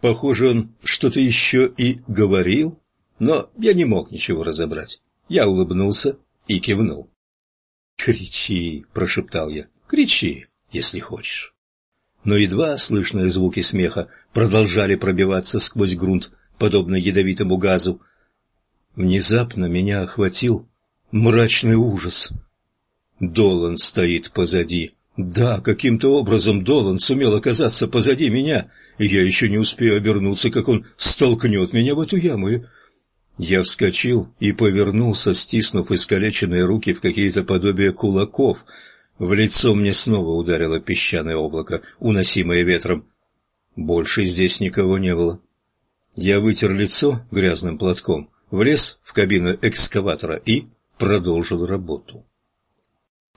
Похоже, он что-то еще и говорил, но я не мог ничего разобрать. Я улыбнулся и кивнул. «Кричи!» — прошептал я. «Кричи, если хочешь». Но едва слышные звуки смеха продолжали пробиваться сквозь грунт, подобно ядовитому газу. Внезапно меня охватил мрачный ужас. Долан стоит позади. Да, каким-то образом Долан сумел оказаться позади меня, и я еще не успею обернуться, как он столкнет меня в эту яму. Я вскочил и повернулся, стиснув искалеченные руки в какие-то подобия кулаков. В лицо мне снова ударило песчаное облако, уносимое ветром. Больше здесь никого не было. Я вытер лицо грязным платком, влез в кабину экскаватора и продолжил работу.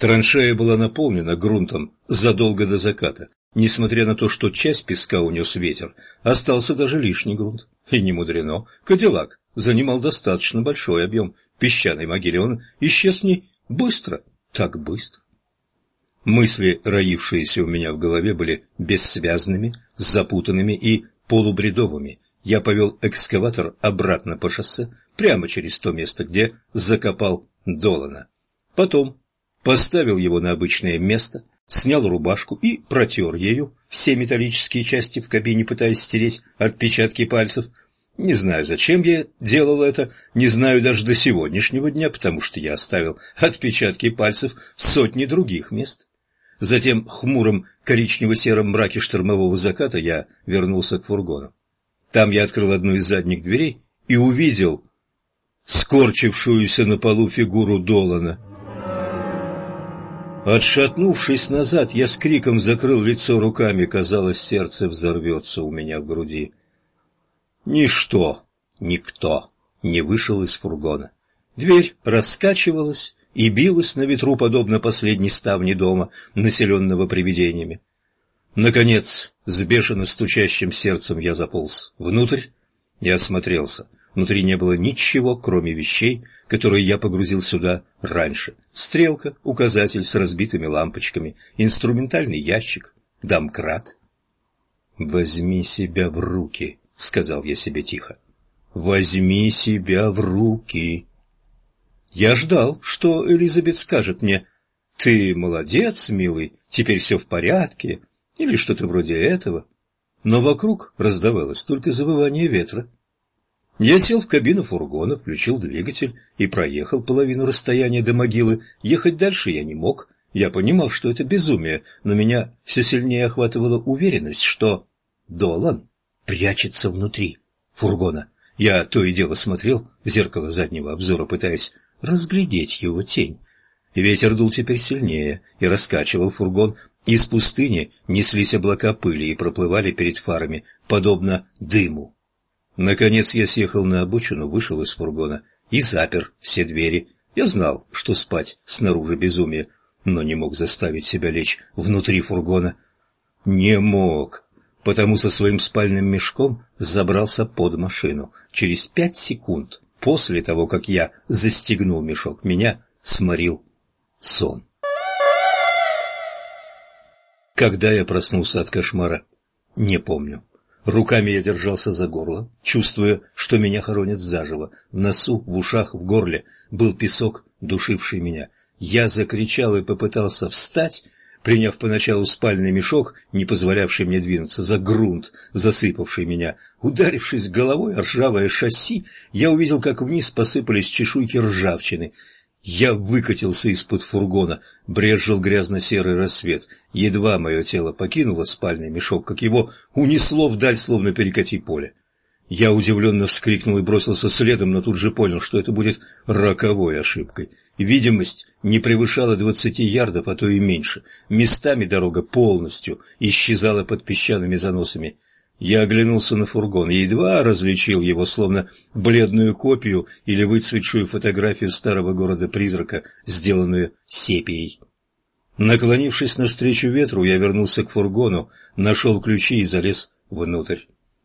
Траншея была наполнена грунтом задолго до заката. Несмотря на то, что часть песка унес ветер, остался даже лишний грунт. И не мудрено. Кадиллак занимал достаточно большой объем песчаной могилы. Он исчез в ней быстро, так быстро. Мысли, роившиеся у меня в голове, были бессвязными, запутанными и полубредовыми. Я повел экскаватор обратно по шоссе, прямо через то место, где закопал Долана. Потом поставил его на обычное место, снял рубашку и протер ею все металлические части в кабине, пытаясь стереть отпечатки пальцев. Не знаю, зачем я делал это, не знаю даже до сегодняшнего дня, потому что я оставил отпечатки пальцев в сотни других мест. Затем, хмурым коричнево-сером мраке штормового заката, я вернулся к фургону. Там я открыл одну из задних дверей и увидел скорчившуюся на полу фигуру Долана — Отшатнувшись назад, я с криком закрыл лицо руками, казалось, сердце взорвется у меня в груди. Ничто, никто не вышел из фургона. Дверь раскачивалась и билась на ветру, подобно последней ставне дома, населенного привидениями. Наконец, с бешено стучащим сердцем я заполз внутрь и осмотрелся. Внутри не было ничего, кроме вещей, которые я погрузил сюда раньше. Стрелка, указатель с разбитыми лампочками, инструментальный ящик, домкрат. «Возьми себя в руки», — сказал я себе тихо. «Возьми себя в руки». Я ждал, что Элизабет скажет мне, «Ты молодец, милый, теперь все в порядке», или что-то вроде этого. Но вокруг раздавалось только завывание ветра. Я сел в кабину фургона, включил двигатель и проехал половину расстояния до могилы. Ехать дальше я не мог. Я понимал, что это безумие, но меня все сильнее охватывала уверенность, что Долан прячется внутри фургона. Я то и дело смотрел в зеркало заднего обзора, пытаясь разглядеть его тень. Ветер дул теперь сильнее и раскачивал фургон. Из пустыни неслись облака пыли и проплывали перед фарами, подобно дыму. Наконец я съехал на обочину, вышел из фургона и запер все двери. Я знал, что спать снаружи безумие, но не мог заставить себя лечь внутри фургона. Не мог, потому со своим спальным мешком забрался под машину. Через пять секунд после того, как я застегнул мешок, меня сморил сон. Когда я проснулся от кошмара, не помню. Руками я держался за горло, чувствуя, что меня хоронят заживо. В носу, в ушах, в горле был песок, душивший меня. Я закричал и попытался встать, приняв поначалу спальный мешок, не позволявший мне двинуться, за грунт, засыпавший меня. Ударившись головой о ржавое шасси, я увидел, как вниз посыпались чешуйки ржавчины. Я выкатился из-под фургона, брезжил грязно-серый рассвет. Едва мое тело покинуло спальный мешок, как его унесло вдаль, словно перекати поле. Я удивленно вскрикнул и бросился следом, но тут же понял, что это будет роковой ошибкой. Видимость не превышала двадцати ярдов, а то и меньше. Местами дорога полностью исчезала под песчаными заносами. Я оглянулся на фургон и едва различил его, словно бледную копию или выцветшую фотографию старого города-призрака, сделанную сепией. Наклонившись навстречу ветру, я вернулся к фургону, нашел ключи и залез внутрь.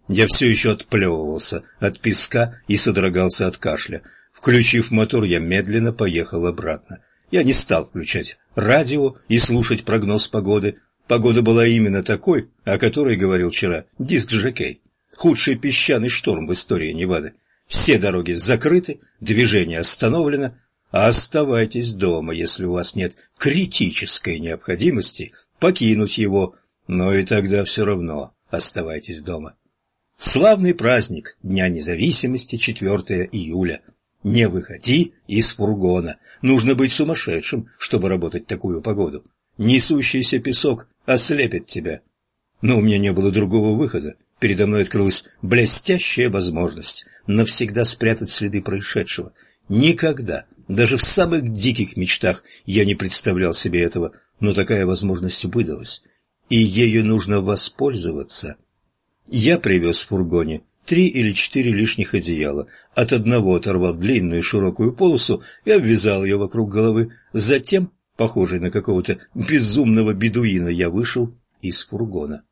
Я все еще отплевывался от песка и содрогался от кашля. Включив мотор, я медленно поехал обратно. Я не стал включать радио и слушать прогноз погоды, Погода была именно такой, о которой говорил вчера диск Жекей. худший песчаный шторм в истории Невады. Все дороги закрыты, движение остановлено, оставайтесь дома, если у вас нет критической необходимости покинуть его, но и тогда все равно оставайтесь дома. Славный праздник Дня независимости 4 июля. Не выходи из фургона. Нужно быть сумасшедшим, чтобы работать такую погоду. Несущийся песок ослепит тебя. Но у меня не было другого выхода. Передо мной открылась блестящая возможность навсегда спрятать следы происшедшего. Никогда, даже в самых диких мечтах, я не представлял себе этого, но такая возможность выдалась, и ею нужно воспользоваться. Я привез в фургоне три или четыре лишних одеяла, от одного оторвал длинную широкую полосу и обвязал ее вокруг головы. Затем, похожий на какого-то безумного бедуина, я вышел из фургона.